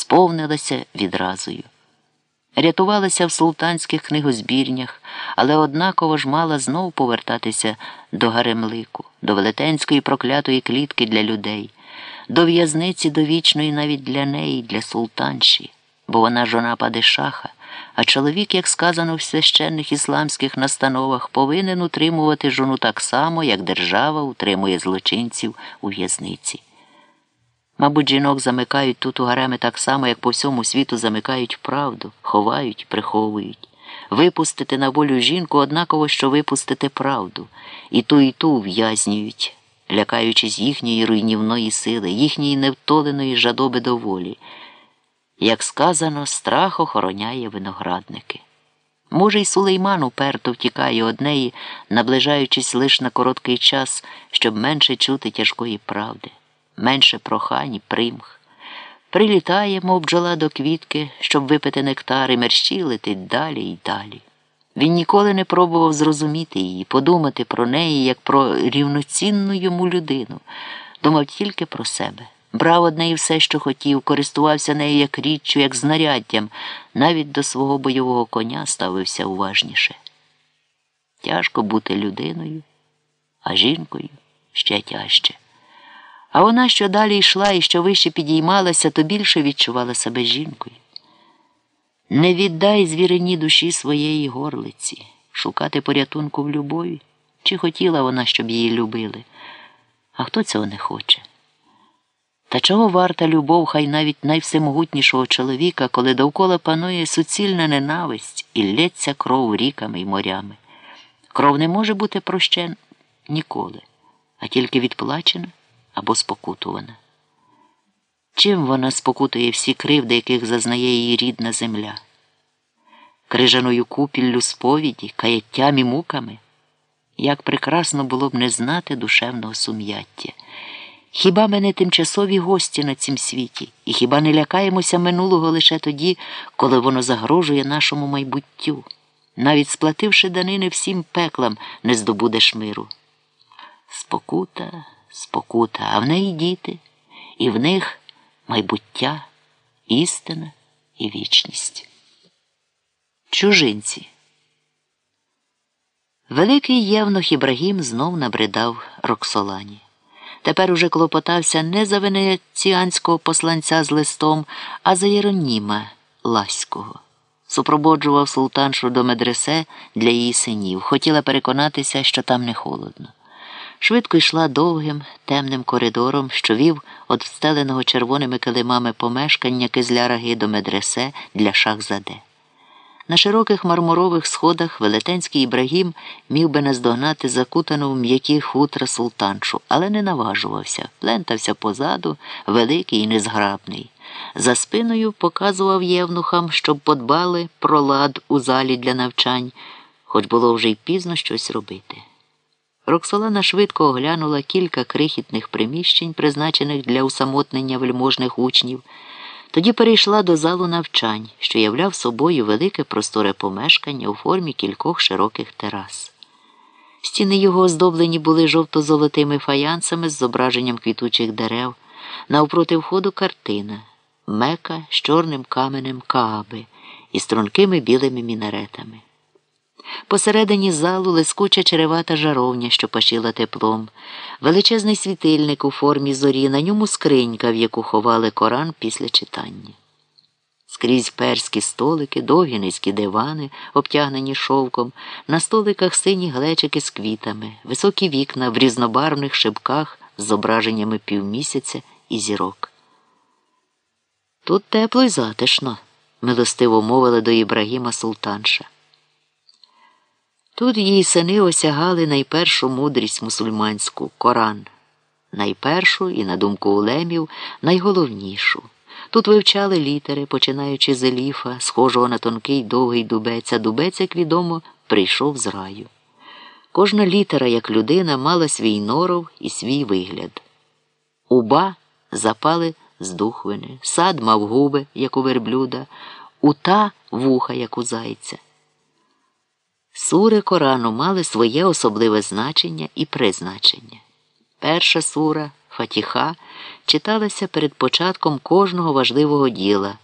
сповнилася відразою. Рятувалася в султанських книгозбірнях, але однаково ж мала знов повертатися до гаремлику, до велетенської проклятої клітки для людей, до в'язниці довічної навіть для неї, для султанші, бо вона жона падишаха, а чоловік, як сказано в священних ісламських настановах, повинен утримувати жону так само, як держава утримує злочинців у в'язниці. Мабуть, жінок замикають тут у гареми так само, як по всьому світу замикають правду, ховають, приховують. Випустити на волю жінку однаково, що випустити правду, і ту, і ту ув'язнюють, лякаючись їхньої руйнівної сили, їхньої невтоленої жадоби до волі. Як сказано, страх охороняє виноградники. Може, й сулейман уперто втікає од неї, наближаючись лише на короткий час, щоб менше чути тяжкої правди менше прохань і примх. Прилітає, мов бджола до квітки, щоб випити нектар і мерщій летить далі і далі. Він ніколи не пробував зрозуміти її, подумати про неї як про рівноцінну йому людину, думав тільки про себе. Брав од неї все, що хотів, користувався нею як річчю, як знаряддям, навіть до свого бойового коня ставився уважніше. Тяжко бути людиною, а жінкою ще тяжче. А вона, що далі йшла і що вище підіймалася, то більше відчувала себе жінкою. Не віддай звірині душі своєї горлиці, шукати порятунку в любові, чи хотіла вона, щоб її любили, а хто цього не хоче? Та чого варта любов, хай навіть найвсемогутнішого чоловіка, коли довкола панує суцільна ненависть і лється кров ріками й морями? Кров не може бути прощен ніколи, а тільки відплачена або спокутувана. Чим вона спокутує всі кривди, яких зазнає її рідна земля? Крижаною купіллю сповіді, каяттям і муками? Як прекрасно було б не знати душевного сум'яття. Хіба ми не тимчасові гості на цім світі, і хіба не лякаємося минулого лише тоді, коли воно загрожує нашому майбуттю? Навіть сплативши данини всім пеклам, не здобудеш миру. Спокута спокута, а в неї діти, і в них майбуття, істина і вічність. Чужинці. Великий євнух Ібрагім знов набридав Роксолані. Тепер уже клопотався не за венеціанського посланця з листом, а за Єроніма Ласького. Супроводжував султаншу до медресе для її синів. Хотіла переконатися, що там не холодно швидко йшла довгим темним коридором, що вів від встеленого червоними килимами помешкання кизляраги до медресе для шахзаде. На широких мармурових сходах велетенський Ібрагім міг би наздогнати закутану в м'які хутра султаншу, але не наважувався, плентався позаду, великий і незграбний. За спиною показував євнухам, щоб подбали про лад у залі для навчань, хоч було вже й пізно щось робити. Роксолана швидко оглянула кілька крихітних приміщень, призначених для усамотнення вельможних учнів, тоді перейшла до залу навчань, що являв собою велике просторе помешкання у формі кількох широких терас. Стіни його оздоблені були жовто-золотими фаянсами з зображенням квітучих дерев, навпроти входу картина, мека з чорним каменем кааби і стрункими білими мінаретами. Посередині залу лискуча черевата жаровня, що пашила теплом, величезний світильник у формі зорі, на ньому скринька, в яку ховали Коран після читання. Скрізь перські столики, довгі низькі дивани, обтягнені шовком, на столиках сині глечики з квітами, високі вікна в різнобарвних шибках з зображеннями півмісяця і зірок. Тут тепло й затишно, милостиво мовила до Ібрагіма султанша. Тут її сини осягали найпершу мудрість мусульманську Коран, найпершу і, на думку улемів, найголовнішу. Тут вивчали літери, починаючи з еліфа, схожого на тонкий довгий дубець, а дубець, як відомо, прийшов з раю. Кожна літера, як людина, мала свій норов і свій вигляд. Уба запали з духвини, сад мав губи, як у верблюда, ута вуха, як у зайця. Сури Корану мали своє особливе значення і призначення. Перша сура Фатіха читалася перед початком кожного важливого діла.